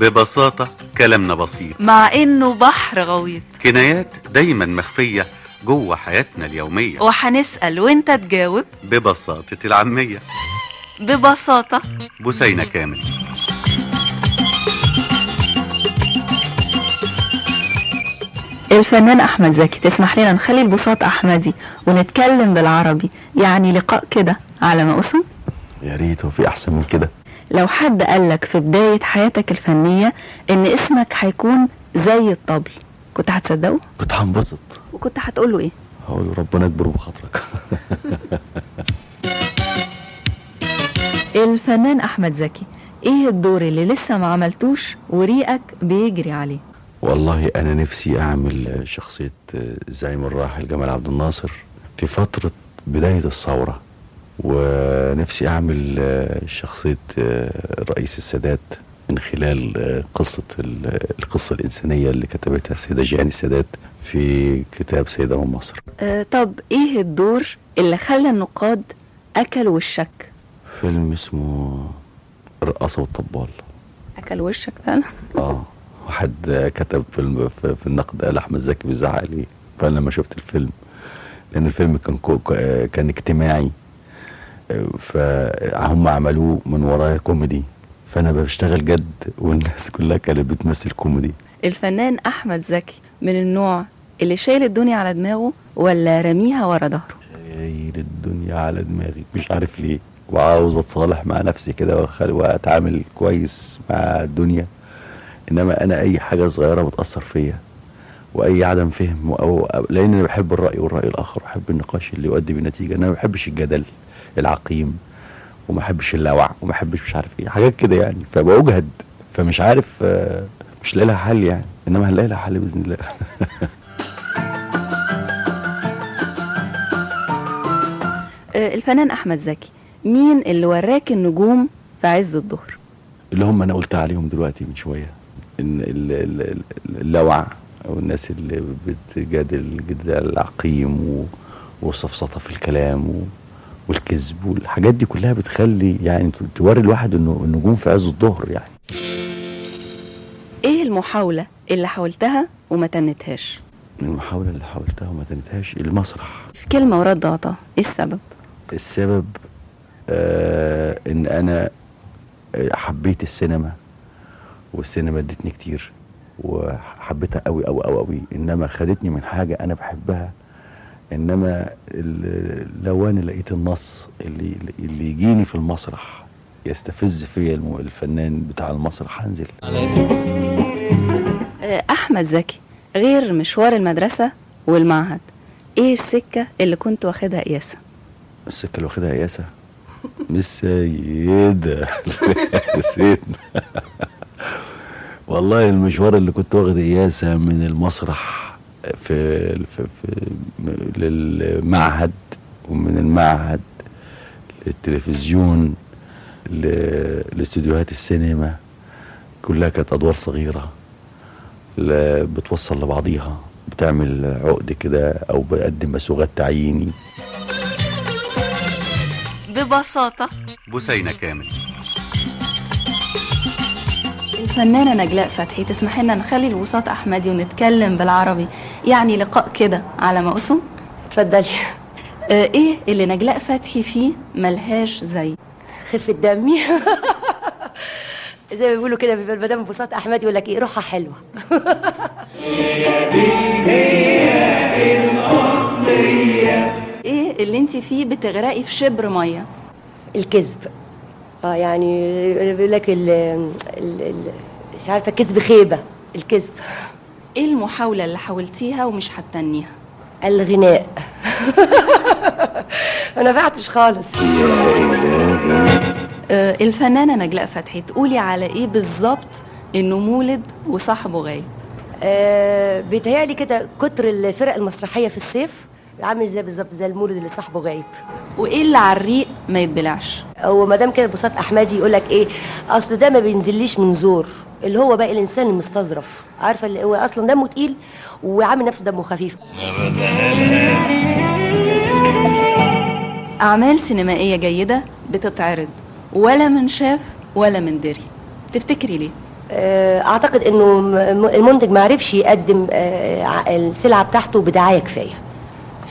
ببساطة كلامنا بسيط. مع إنه بحر غويط. كنايات دايما مخفية جوه حياتنا اليومية. وهنسأل وانت تجاوب ببساطة العامية. ببساطة. بوسينة كامل. الفنان أحمد زكي تسمح لنا نخلي البساط أحمدي ونتكلم بالعربي. يعني لقاء كده على ما أسم. يا ريت وفي أحسن من كده. لو حد قالك في بداية حياتك الفنية إن اسمك هيكون زي الطبل كنت هتصدقه؟ كنت هنبسط. وكنت هتقوله إيه؟ هقول له ربنا يكبر بخاطرك. الفنان أحمد زكي إيه الدور اللي لسه ما عملتوش وريقك بيجري عليه؟ والله أنا نفسي أعمل شخصية الزعيم الراحل جمال عبد الناصر في فترة بداية الثورة. ونفسي أعمل شخصية رئيس السادات من خلال قصة القصة الإنسانية اللي كتبتها السيدة جيهان السادات في كتاب سيدة من مصر أه طب إيه الدور اللي خلى النقاد أكل وشك؟ فيلم اسمه الرقاصة والطبال أكل وشك فعلا؟ آه واحد كتب فيلم في, النقد قال أحمد زكي بيزعق لي فأنا لما شفت الفيلم لأن الفيلم كان كان اجتماعي فهم عملوه من ورايا كوميدي. فأنا بشتغل جد والناس كلها كانت بتمثل كوميدي. الفنان أحمد زكي من النوع اللي شايل الدنيا على دماغه ولا رميها ورا ظهره؟ شايل الدنيا على دماغي. مش عارف ليه. وعاوز أتصالح مع نفسي كده وأتعامل كويس مع الدنيا. إنما أنا أي حاجة صغيرة بتأثر فيا. وأي عدم فهم أو لأن أنا بحب الرأي والرأي الآخر. بحب النقاش اللي يؤدي بنتيجة. أنا ما بحبش الجدل. العقيم وما بحبش اللوع وما بحبش مش عارف إيه حاجات كده يعني. فبوجهد فمش عارف مش لاقي لها حل يعني. إنما هنلاقي لها حل بإذن الله. الفنان أحمد زكي مين اللي وراك النجوم في عز الظهر؟ اللي هم أنا قلت عليهم دلوقتي من شوية. إن اللوع أو الناس اللي بتجادل جدال العقيم والسفسطه في الكلام و والكذب والحاجات دي كلها بتخلي يعني توري الواحد إنه النجوم في عز الظهر يعني. إيه المحاولة اللي حاولتها وما تنتهاش المحاولة اللي حاولتها وما تنتهاش المسرح. كلمة ورد عطا إيه السبب؟ السبب آه إن أنا حبيت السينما والسينما ادتني كتير وحبيتها قوي قوي قوي قوي إنما خدتني من حاجة أنا بحبها إنما لو أنا لقيت النص اللي اللي يجيني في المسرح يستفز فيا الفنان بتاع المسرح. هنزل. أحمد زكي غير مشوار المدرسة والمعهد. إيه السكة اللي كنت واخدها قياسة السكة اللي واخدها قياسة مش سيدنا. والله المشوار اللي كنت واخد قياسة من المسرح في, في, في للمعهد ومن المعهد للتلفزيون لاستديوهات السينما كلها كانت أدوار صغيرة بتوصل لبعضيها بتعمل عقد كده أو بقدم مسوغات تعييني. ببساطة. بوسينة كامل. الفنانة نجلاء فتحي تسمح لنا نخلي الوساط أحمدي ونتكلم بالعربي. يعني لقاء كده على ما أسم. اتفضلي. آه إيه اللي نجلاء فتحي فيه ملهاش زي؟ خفة دمي. زي ما بيقولوا كده بيبقى المدام بساط أحمد يقول لك إيه روحها حلوة. إيه اللي أنت فيه بتغرقي في شبر مية؟ الكذب. آه يعني بيقول لك ال ال- ال- مش عارفة كذب خيبة الكذب. إيه المحاولة اللي حاولتيها ومش هتنيها الغناء. ما نفعتش خالص. آه الفنانة نجلاء فتحي تقولي على إيه بالظبط إنه مولد وصاحبه غايب؟ آه بيتهيألي كده كتر الفرق المسرحية في الصيف. عامل زي بالظبط زي المولد اللي صاحبه غايب. وإيه اللي على الريق ما يتبلعش؟ هو ما دام كده بساط أحمدي يقول لك إيه أصل ده ما بينزليش من زور اللي هو بقى الإنسان المستظرف. عارفة اللي هو أصلا دمه تقيل وعامل نفسه دمه خفيف. أعمال سينمائية جيدة بتتعرض ولا من شاف ولا من دري. تفتكري ليه؟ آه، أعتقد إنه المنتج ما عرفش يقدم آه، السلعة بتاعته بدعاية كفاية.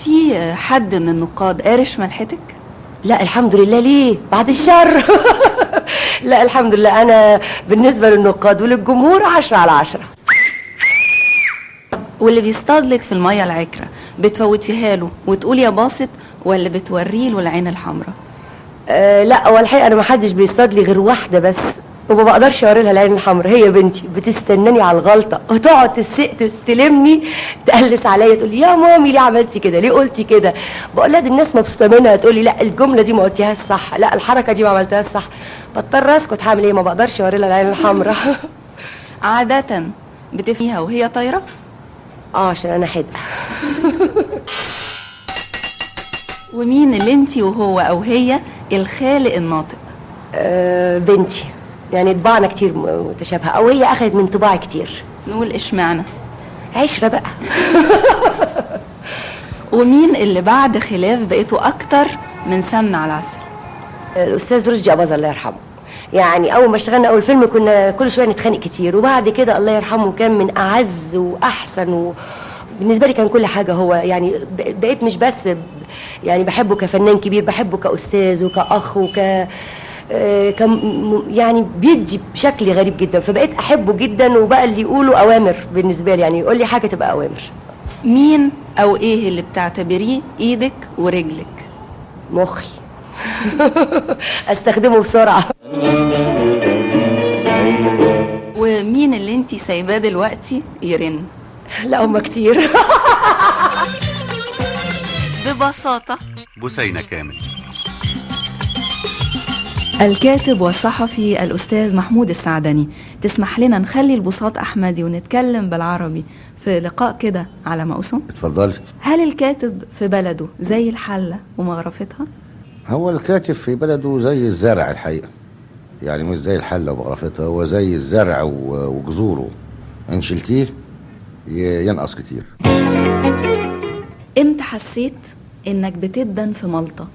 في حد من النقاد قارش ملحتك لا الحمد لله. ليه؟ بعد الشر. لا الحمد لله. أنا بالنسبة للنقاد وللجمهور عشرة على عشرة. واللي بيصطاد لك في المية العكرة بتفوتيها له وتقول يا باسط ولا بتوري له العين الحمراء؟ أه لا هو الحقيقة أنا ما حدش بيصطاد لي غير واحدة بس. وما بقدرش أوري لها العين الحمراء هي بنتي بتستناني على الغلطة. وتقعد تس- تستلمني تقلس عليا تقول لي يا مامي ليه عملتي كده؟ ليه قلتي كده؟ بقول لها دي الناس مبسوطة منها تقول لي لا الجملة دي ما قلتيهاش صح لا الحركة دي ما عملتهاش صح. بضطر اسكت هعمل إيه؟ ما بقدرش أوري لها العين الحمراء. عادة بتفنيها وهي طايرة؟ آه عشان أنا حدقه ومين اللي انت وهو أو هي الخالق الناطق؟ أه بنتي. يعني طباعنا كتير متشابهة. أو هي أخذت من طباعي كتير. نقول اشمعنى عشره بقى ومين اللي بعد خلاف بقيتوا أكتر من سمن على العسل الأستاذ رشدي أباظة الله يرحمه. يعني أول ما اشتغلنا أول فيلم كنا كل شوية نتخانق كتير وبعد كده الله يرحمه كان من أعز وأحسن و... بالنسبة لي كان كل حاجة هو يعني بقيت مش بس يعني بحبه كفنان كبير بحبه كأستاذ وكأخ وك آه، كم يعني بيدي بشكل غريب جدا. فبقيت أحبه جدا وبقى اللي يقوله أوامر بالنسبة لي. يعني يقول لي حاجة تبقى أوامر. مين أو إيه اللي بتعتبريه إيدك ورجلك؟ مخي. أستخدمه بسرعة. ومين اللي أنت سايباه دلوقتي؟ يرن لا هم كتير. ببساطة. بثينة كامل. الكاتب والصحفي الأستاذ محمود السعدني. تسمح لنا نخلي البساط أحمدي ونتكلم بالعربي. في لقاء كده على مقسم اتفضلي. هل الكاتب في بلده زي الحلة ومغرفتها؟ هو الكاتب في بلده زي الزرع الحقيقة. يعني مش زي الحلة وبغرفتها هو زي الزرع وجذوره. إن شلتيه ينقص كتير. إمتى حسيت إنك بتدن في ملطة؟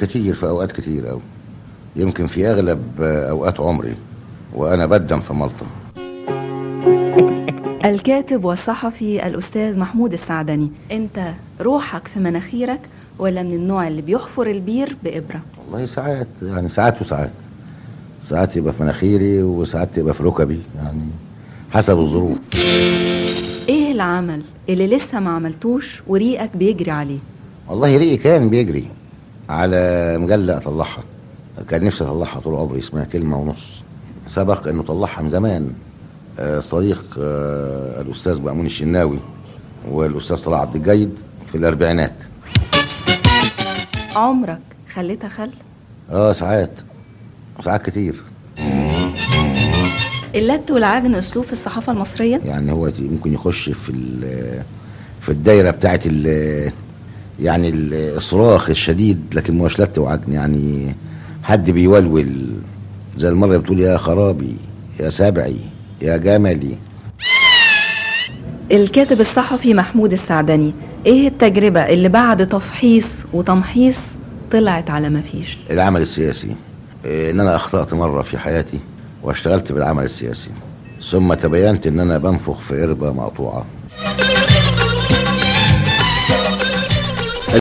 كتير في أوقات كتير أوي. يمكن في أغلب آه، أوقات عمري وأنا بدم في ملطة الكاتب والصحفي الأستاذ محمود السعدني أنت روحك في مناخيرك ولا من النوع اللي بيحفر البير بإبرة؟ والله ساعات يعني ساعات وساعات ساعات يبقى في مناخيري وساعات يبقى في ركبي يعني حسب الظروف إيه العمل اللي لسه ما عملتوش وريقك بيجري عليه؟ والله ريقي كان بيجري على مجلة أطلعها كان نفسي أطلعها طول عمري اسمها كلمة ونص. سبق إنه طلعها من زمان. آه، صديق آه، الأستاذ مأمون الشناوي والأستاذ طلال عبد الجيد في الأربعينات. عمرك خليتها خل؟ آه ساعات. ساعات كتير. اللت والعجن أسلوب في الصحافة المصرية؟ يعني هو ممكن يخش في في الدايرة بتاعت ال يعني ال- الصراخ الشديد لكن مش لت وعجن يعني حد بيولول. زي المرة بتقول يا خرابي يا سبعي يا جملي. الكاتب الصحفي محمود السعدني إيه التجربة اللي بعد تفحيص وتمحيص طلعت على ما فيش؟ العمل السياسي إيه، إن أنا أخطأت مرة في حياتي واشتغلت بالعمل السياسي ثم تبينت إن أنا بنفخ في قربة مقطوعة.